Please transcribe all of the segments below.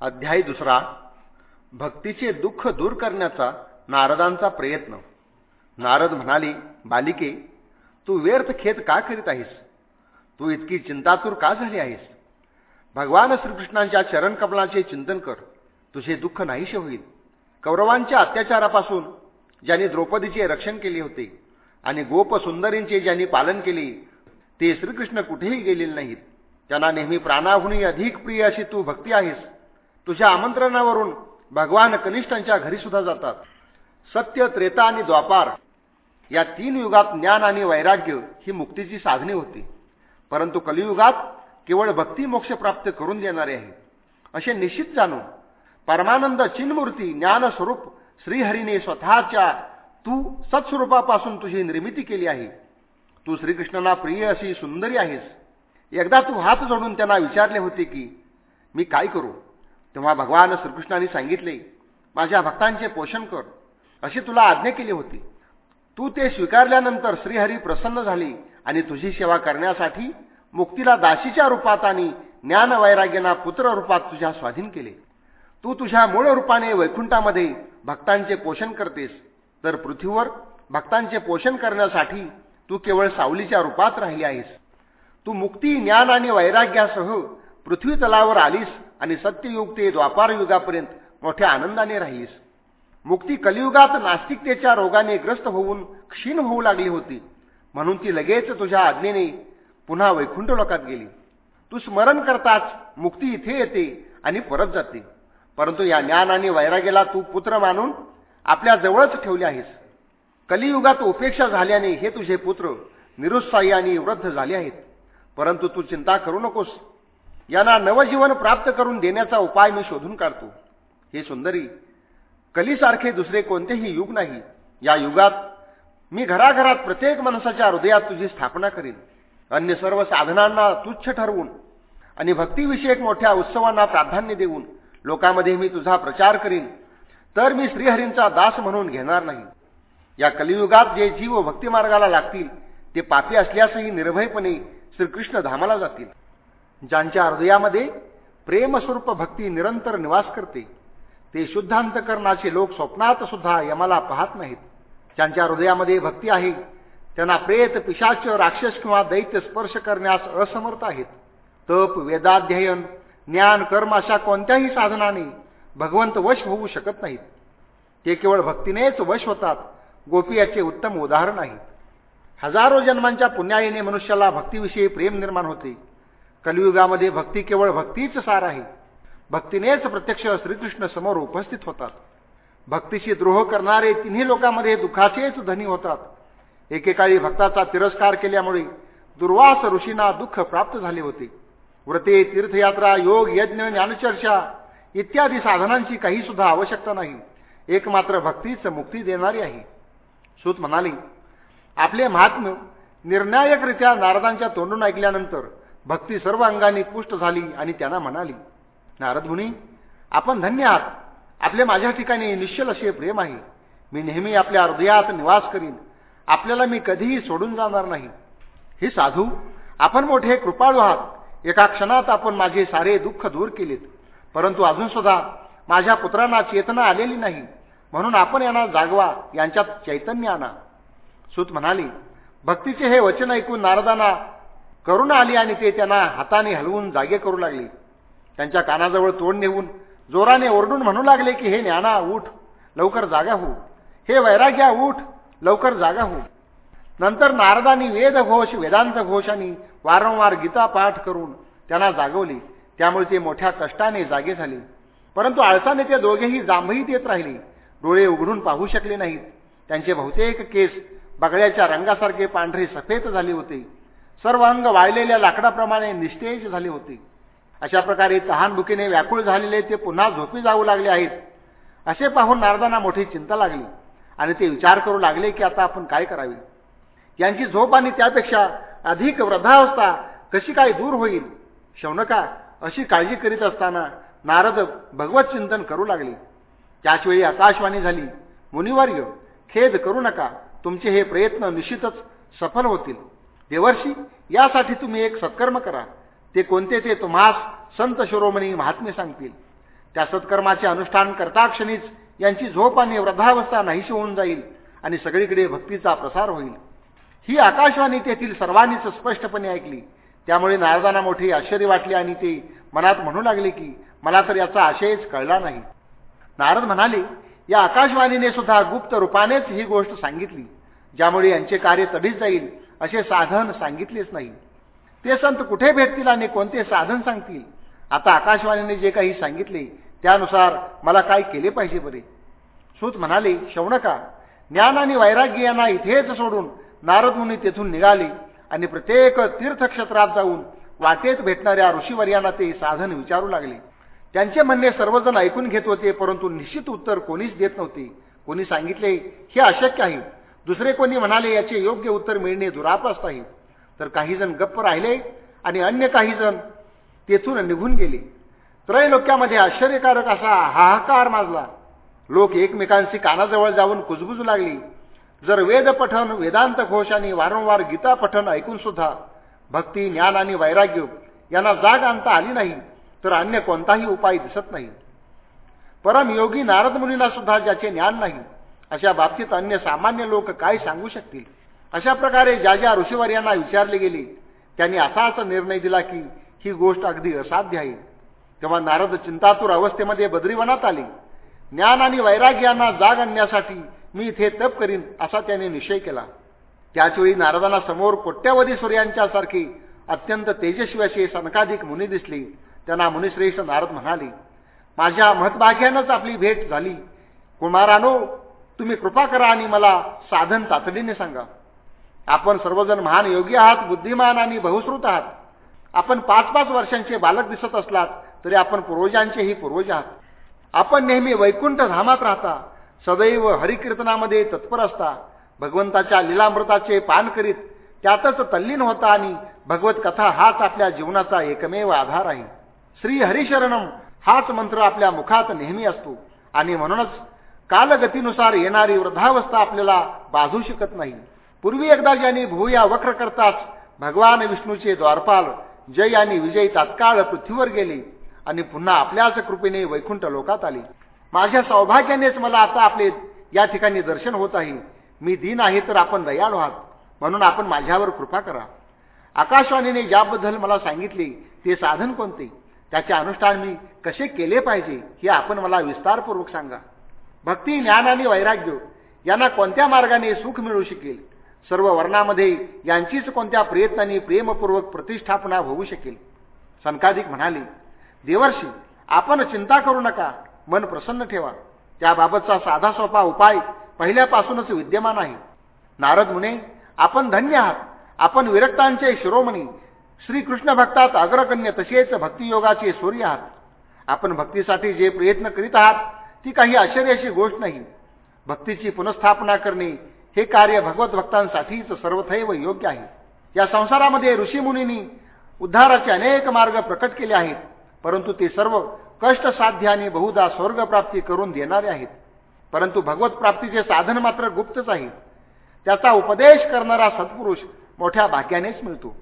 अध्याय दुसरा भक्तीचे दुःख दूर करण्याचा नारदांचा प्रयत्न. नारद म्हणाले बालिके तू व्यर्थ खेद का करीत आहेस? तू इतकी चिंतातूर का झाली आहेस? भगवान श्रीकृष्णांच्या चरणकमलाचे चिंतन कर. तुझे दुःख नाहीसे होईल. कौरवांच्या अत्याचारापासून ज्यांनी द्रौपदीचे रक्षण केले होते आणि गोप सुंदरींचे ज्यांनी पालन केले ते श्रीकृष्ण कुठेही गेलेले नाहीत. त्यांना नेहमी प्राणाहुनी अधिक प्रिय अशी तू भक्ती आहेस. तुझ्या आमंत्रणावरून भगवान कनिष्ठांच्या घरी सुद्धा जातात. सत्य त्रेता आणि द्वापार या तीन युगात ज्ञान आणि वैराग्य ही मुक्तीची साधने होती. परंतु कलियुगात केवळ भक्ती मोक्ष प्राप्त करून देणारे आहे. असे निश्चित जाणून परमानंद चिन्मूर्ती ज्ञानस्वरूप श्रीहरीने स्वतःच्या तू सत्स्वरूपापासून तुझी निर्मिती केली आहे. तू श्रीकृष्णाला प्रिय अशी सुंदरी आहेस. एकदा तू हात जोडून त्यांना विचारले होते की मी काय करू? तेव्हा भगवान श्रीकृष्णाने सांगितले माझ्या भक्तांचे पोषण कर. अशी तुला आज्ञा केली होती. तू ते स्वीकारल्यानंतर श्रीहरी प्रसन्न झाली आणि तुझी सेवा करण्यासाठी मुक्तीला दाशीच्या रूपात आणि ज्ञानवैराग्यना पुत्र रूपात तुझ्या स्वाधीन केले. तू तुझ्या मूळ रूपाने वैकुंठामध्ये भक्तांचे पोषण करतेस. तर पृथ्वीवर भक्तांचे पोषण करण्यासाठी तू केवळ सावलीच्या रूपात राहिली आहेस. तू मुक्ती ज्ञान आणि वैराग्यासह पृथ्वी तलावर आलीस आणि सत्ययुग ते द्वापार युगापर्यंत मोठ्या आनंदाने राहीस. मुक्ती कलियुगात नास्तिकतेच्या रोगाने ग्रस्त होऊन क्षीण होऊ लागली होती. म्हणून ती लगेच तुझ्या आज्ञेने पुन्हा वैकुंठ लोकात गेली. तू स्मरण करताच मुक्ती इथे येते आणि परत जाते. परंतु या ज्ञान आणि वैराग्याला तू पुत्र मानून आपल्या जवळच ठेवले आहेस. कलियुगात उपेक्षा झाल्याने हे तुझे पुत्र निरुत्साही आणि वृद्ध झाले आहेत. परंतु तू चिंता करू नकोस. यांना नवजीवन प्राप्त करून देण्याचा उपाय मी शोधून काढतो. हे सुंदरी कलीसारखे दुसरे कोणतेही युग नाही. या युगात मी घराघरात प्रत्येक माणसाच्या हृदयात तुझी स्थापना करीन. अन्य सर्व साधनांना तुच्छ ठरवून आणि भक्तिविषयक मोठ्या उत्सवांना प्राधान्य देऊन लोकांमध्ये मी तुझा प्रचार करीन. तर मी श्रीहरींचा दास म्हणून घेणार नाही. या कलियुगात जे जीव भक्तिमार्गाला लागतील ते पापी असल्यासही निर्भयपणे श्रीकृष्ण धामाला जातील. ज्यांच्या हृदयामध्ये प्रेमस्वरूप भक्ती निरंतर निवास करते ते शुद्धांतकरणाचे लोक स्वप्नात सुद्धा यमाला पाहत नाहीत. ज्यांच्या हृदयामध्ये भक्ती आहे त्यांना प्रेत पिशाच राक्षस किंवा दैत्य स्पर्श करण्यास असमर्थ आहेत. तप वेदाध्ययन ज्ञान कर्म अशा कोणत्याही साधनाने भगवंत वश होऊ शकत नाहीत. ते केवळ भक्तीनेच वश होतात गोपी याचे उत्तम उदाहरण आहे. हजारो जन्मांच्या पुण्याईने मनुष्याला भक्तीविषयी प्रेम निर्माण होते. कलियुगामध्ये भक्ती केवळ भक्तीच सार आहे. भक्तीनेच प्रत्यक्ष श्रीकृष्ण समोर उपस्थित होतात. भक्तीशी द्रोह करणारे तिन्ही लोकांमध्ये दुःखाचेच धनी होतात. एकेकाळी भक्ताचा तिरस्कार केल्यामुळे दुर्वास ऋषींना दुःख प्राप्त झाले होते. व्रते तीर्थयात्रा योग यज्ञ ज्ञानचर्चा इत्यादी साधनांची काही सुद्धा आवश्यकता नाही. एकमात्र भक्तीच मुक्ती देणारी आहे. सूत म्हणाले आपले महात्म्य निर्णायकरित्या नारदांच्या तोंडून ऐकल्यानंतर भक्ती सर्व अंगाने पुष्ट झाली आणि त्यांना म्हणाली नारद मुनी आपण धन्य आहात. आपले माझ्या ठिकाणी निश्चल असे प्रेम आहे. मी नेहमी आपल्या हृदयात निवास करीन. आपल्याला मी कधीही सोडून जाणार नाही. हे साधू आपण मोठे कृपाळू आहात. एका क्षणात आपण माझे सारे दुःख दूर केलेत. परंतु अजून सुद्धा माझ्या पुत्रांना चेतना आलेली नाही. म्हणून आपण यांना जागवा यांच्यात चैतन्य आणा. सुत म्हणाली भक्तीचे हे वचन ऐकून नारदांना करून आली आणि ते त्यांना हाताने हलवून जागे करू लागले. त्यांच्या कानाजवळ तोंड नेऊन जोराने ओरडून म्हणू लागले की हे ज्ञाना उठ. लवकर जागा हो. हे वैराग्या उठ. लवकर जागा हो. नंतर नारदांनी वेदघोष वेदांत घोष आणि वारंवार गीता पाठ करून त्यांना जागवले. त्यामुळे ते मोठ्या कष्टाने जागे झाले. परंतु आळसाने ते दोघेही जांभईत देत राहिले. डोळे उघडून पाहू शकले नाहीत. त्यांचे बहुतेक केस बगड्याच्या रंगासारखे पांढरे सफेद झाले होते. सर्व अंग वाळलेल्या लाकडाप्रमाणे निस्तेज झाले होते. अशा प्रकारे तहानभुकीने व्याकुळ झालेले ते पुन्हा झोपी जाऊ लागले आहेत. असे पाहून नारदांना मोठी चिंता लागली आणि ते विचार करू लागले की आता आपण काय करावे? यांची झोप आणि त्यापेक्षा अधिक वृद्धावस्था कशी काय दूर होईल? शौनका अशी काळजी करीत असताना नारद भगवत चिंतन करू लागले. त्याचवेळी आकाशवाणी झाली मुनिवर्य खेद करू नका. तुमचे हे प्रयत्न निश्चितच सफल होतील. देवर्षी यासाठी तुम्ही एक सत्कर्म करा. ते कोणते ते तुम्हास संत शिरोमणी महात्मे सांगतील. त्या सत्कर्माचे अनुष्ठान करता क्षणीच यांची झोप आणि वृद्धावस्था नाहीशी होऊन जाईल आणि सगळीकडे भक्तीचा प्रसार होईल. ही आकाशवाणी तेथील सर्वांनीच स्पष्टपणे ऐकली. त्यामुळे नारदांना मोठे आश्चर्य वाटले आणि ते मनात म्हणू लागले की मला तर याचा आशयच कळला नाही. नारद म्हणाले या आकाशवाणीने सुद्धा गुप्त रूपानेच ही गोष्ट सांगितली ज्यामुळे यांचे कार्य तडीच जाईल असे साधन सांगितलेच नाही. ते संत कुठे भेटतील आणि कोणते साधन सांगतील? आता आकाशवाणीने जे काही सांगितले त्यानुसार मला काय केले पाहिजे बरे? सूत म्हणाले शौनका ज्ञान आणि वैराग्य यांना इथेच सोडून नारद मुनी तेथून निघाले आणि प्रत्येक तीर्थक्षेत्रात जाऊन वाटेत भेटणाऱ्या ऋषीवर्यांना ते साधन विचारू लागले. त्यांचे म्हणणे सर्वजण ऐकून घेत होते परंतु निश्चित उत्तर कोणीच देत नव्हते. कोणी सांगितले हे अशक्य आहे. दुसरे कोणी म्हणाले याचे योग्य उत्तर मिळणे दुरापास्त आहे. तर काही जण गप्प राहिले आणि अन्य काही जण तेथून निघून गेले. त्रैलोक्यामध्ये आश्चर्यकारक असा हाहाकार माजला. लोक एकमेकांशी कानाजवळ जाऊन कुजबुजू लागली. जर वेद पठन वेदांत घोष आणि वारंवार गीता पठन ऐकून सुद्धा भक्ती ज्ञान आणि वैराग्य यांना जाग आणता आली नाही तर अन्य कोणताही उपाय दिसत नाही. परमयोगी नारद मुनींना सुद्धा ज्याचे ज्ञान नाही अशा बाबतीत अन्य सामान्य लोक काय सांगू शकतील? अशा प्रकारे ज्या ज्या ऋषीवर यांना विचारले गेले त्यांनी असाच निर्णय दिला की ही गोष्ट अगदी असाध्य आहे. तेव्हा नारद चिंतातूर अवस्थेमध्ये बद्रीवनात आले. ज्ञान आणि वैराग्यांना जाग आणण्यासाठी मी इथे तप करीन असा त्याने निश्चय केला. त्याचवेळी नारदांना समोर कोट्यवधी सूर्यांच्या अत्यंत तेजस्वी असे सनकाधिक मुनी दिसले. त्यांना मुनिश्रेष्ठ नारद म्हणाले माझ्या महत्भाग्यानंच आपली भेट झाली. कुमारानो तुम्ही कृपा करा आणि मला साधन तातडीने सांगा. आपण सर्वजण महान योगी आहात बुद्धिमान आणि बहुश्रुत आहात. आपण पाच पाच वर्षांचे बालक दिसत असलात तरी आपण पूर्वजांचेही पूर्वज आहात. आपण नेहमी वैकुंठ धामात राहता सदैव हरिकीर्तनामध्ये तत्पर असता. भगवंताच्या लिलामृताचे पान करीत त्यातच तल्लीन होता आणि भगवत कथा हाच आपल्या जीवनाचा एकमेव आधार आहे. श्री हरिशरणम हाच मंत्र आपल्या मुखात नेहमी असतो. आणि म्हणूनच कालगतीनुसार येणारी वृद्धावस्था आपल्याला बाजू शकत नाही. पूर्वी एकदा ज्यांनी भूया वक्र करताच भगवान विष्णूचे द्वारपाल जय आणि विजय तात्काळ पृथ्वीवर गेले आणि पुन्हा आपल्याच कृपेने वैकुंठ लोकात आले. माझ्या सौभाग्यानेच मला आता आपले या ठिकाणी दर्शन होत आहे. मी दिन आहे तर आपण दयाळू आहात. म्हणून आपण माझ्यावर कृपा करा. आकाशवाणीने ज्याबद्दल मला सांगितले ते साधन कोणते? त्याचे अनुष्ठान मी कसे केले पाहिजे हे आपण मला विस्तारपूर्वक सांगा. भक्ती ज्ञान आणि वैराग्य यांना कोणत्या मार्गाने सुख मिळू शकेल? सर्व वर्णामध्ये यांचीच कोणत्या प्रयत्नांनी प्रेमपूर्वक प्रतिष्ठापना होऊ शकेल? सनकाधिक म्हणाले देवर्षी आपण चिंता करू नका मन प्रसन्न ठेवा. त्याबाबतचा साधा सोपा उपाय पहिल्यापासूनच विद्यमान आहे. नारद मुने आपण धन्य आहात. आपण विरक्तांचे शिरोमणी. श्रीकृष्ण भक्तात अग्रगण्य तसेच भक्तियोगाचे सूर्य आहात. आपण भक्तीसाठी जे प्रयत्न करीत आहात ती काही आश्चर्याची गोष्ट नाही. भक्तीची पुनस्थापना करणे हे कार्य भगवत भक्तांसाठीच सर्वथैव योग्य आहे. या संसारामध्ये ऋषीमुनींनी उद्धाराचे अनेक मार्ग प्रकट केले आहेत परंतु ते सर्व कष्टसाध्य आणि बहुधा स्वर्गप्राप्ती करून देणारे आहेत. परंतु भगवत प्राप्तीचे साधन मात्र गुप्तच आहे. त्याचा उपदेश करणारा सत्पुरुष मोठ्या भाग्यानेच मिळतो.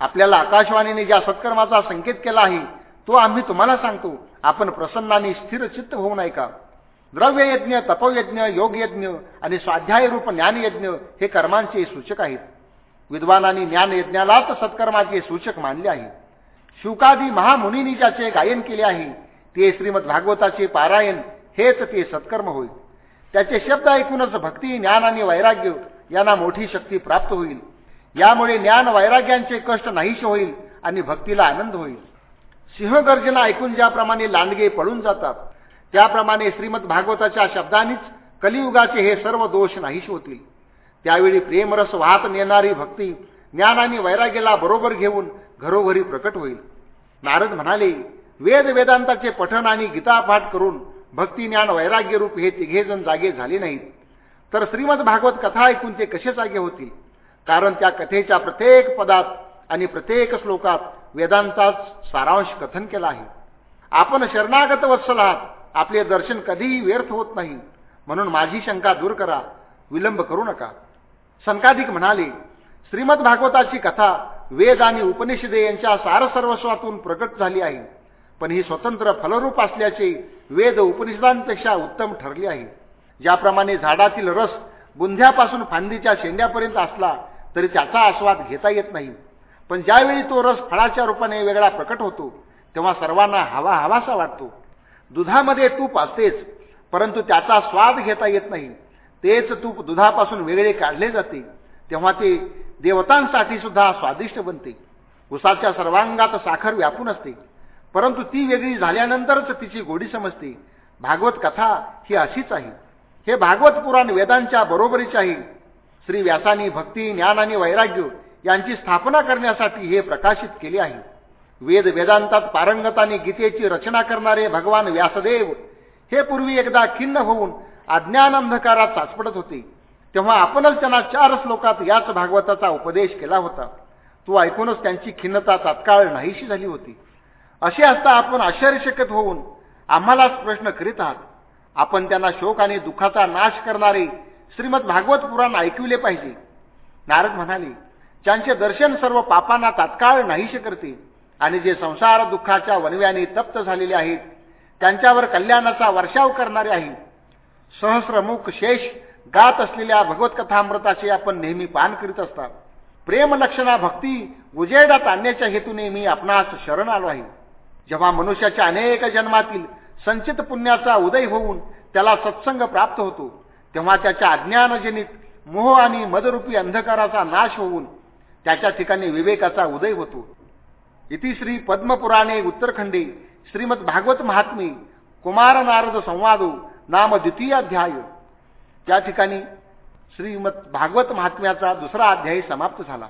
आपल्याला आकाशवाणीने ज्या सत्कर्माचा संकेत केला आहे तो आम्ही तुम्हाला सांगतो. आपण प्रसन्नाने स्थिर चित्त होऊन ऐका द्रव्ययज्ञ तपयज्ञ योगयज्ञ आणि स्वाध्यायरूप ज्ञानयज्ञ हे कर्मांचे सूचक आहेत. विद्वानांनी ज्ञानयज्ञालाच सत्कर्माचे सूचक मानले आहे. शुकादी महामुनींनी ज्याचे गायन केले आहे ते श्रीमद भागवताचे पारायण हेच ते सत्कर्म होईल. त्याचे शब्द ऐकूनच भक्ती ज्ञान आणि वैराग्य यांना मोठी शक्ती प्राप्त होईल. यामुळे ज्ञान वैराग्यांचे कष्ट नाहीसे होईल आणि भक्तीला आनंद होईल. सिंहगर्जना ऐकून ज्याप्रमाणे लांडगे पळून जातात त्याप्रमाणे श्रीमद भागवताच्या शब्दांनीच कलियुगाचे हे सर्व दोष नाहीशी होतील. त्यावेळी प्रेमरस वाहत नेणारी भक्ती ज्ञान आणि वैराग्याला बरोबर घेऊन घरोघरी प्रकट होईल. नारद म्हणाले वेद वेदांताचे पठण आणि गीतापाठ करून भक्ती ज्ञान वैराग्य रूप हे तिघेजण जागे झाले नाहीत. तर श्रीमद भागवत कथा ऐकून ते कसे जागे होतील? कारण त्या कथेच्या प्रत्येक पदात आणि प्रत्येक श्लोकात वेदांताच सारांश कथन केला आहे. आपण शरणागत वत्सल आहात. आपले दर्शन कधीही व्यर्थ होत नाही. म्हणून माझी शंका दूर करा विलंब करू नका. संकाधिक म्हणाले श्रीमद भागवताची कथा वेद आणि उपनिषदे यांच्या सारसर्वस्वातून प्रकट झाली आहे. पण ही स्वतंत्र फलरूप असल्याचे वेद उपनिषदांपेक्षा उत्तम ठरली आहे. ज्याप्रमाणे झाडातील रस बुंध्यापासून फांदीच्या शेंड्यापर्यंत असला तरी त्याचा आस्वाद घेता येत नाही. पण ज्यावेळी तो रस फळाच्या रूपाने वेगळा प्रकट होतो तेव्हा सर्वांना हवा हवासा वाटतो. दुधामध्ये तूप असतेच परंतु त्याचा स्वाद घेता येत नाही. तेच तूप दुधापासून वेगळे काढले जाते तेव्हा ते देवतांसाठी सुद्धा स्वादिष्ट बनते. उसाच्या सर्वांगात साखर व्यापून असते परंतु ती वेगळी झाल्यानंतरच तिची गोडी समजते. भागवत कथा ही अशीच आहे. हे भागवत पुराण वेदांच्या बरोबरीचे आहे. श्री व्यासानी भक्ती ज्ञान आणि वैराग्य यांची स्थापना करण्यासाठी हे प्रकाशित केले आहे. वेद वेदांतात पारंगताने गीतेची रचना करणारे भगवान व्यासदेव हे पूर्वी एकदा खिन्न होऊन अज्ञान अंधकारात चाचपडत होते. तेव्हा आपणच त्यांना चार श्लोकात याच भागवताचा उपदेश केला होता. तो ऐकूनच त्यांची खिन्नता तात्काळ नाहीशी झाली होती. असे असता आपण आश्चर्यचकित होऊन आम्हालाच प्रश्न करीत आहात. आपण त्यांना शोक आणि दुःखाचा नाश करणारे श्रीमद भागवत पुराण ऐकविले पाहिजे. नारद म्हणाले त्यांचे दर्शन सर्व पापांना तात्काळ नाहीशे करते आणि जे संसार दुःखाच्या वनव्याने तप्त झालेले आहेत त्यांच्यावर कल्याणाचा वर्षाव करणारे आहे सहस्रमुख शेष गात असलेल्या भगवतकथामृताचे आपण नेहमी पान करीत असतात. प्रेमलक्षणा भक्ती उजेडात आणण्याच्या हेतूने मी आपणास शरण आलो आहे. जेव्हा मनुष्याच्या अनेक जन्मातील संचित पुण्याचा उदय होऊन त्याला सत्संग प्राप्त होतो तेव्हा त्याच्या अज्ञानजनित मोह आणि मदरूपी अंधकाराचा नाश होऊन त्याच्या ठिकाणी विवेकाचा उदय होतो. इति श्री पद्मपुराणे उत्तरखंडे श्रीमद भागवत महात्मे कुमार नारद संवादो नाम द्वितीय अध्याय त्या ठिकाणी श्रीमद भागवत महात्म्याचा दुसरा अध्याय समाप्त झाला.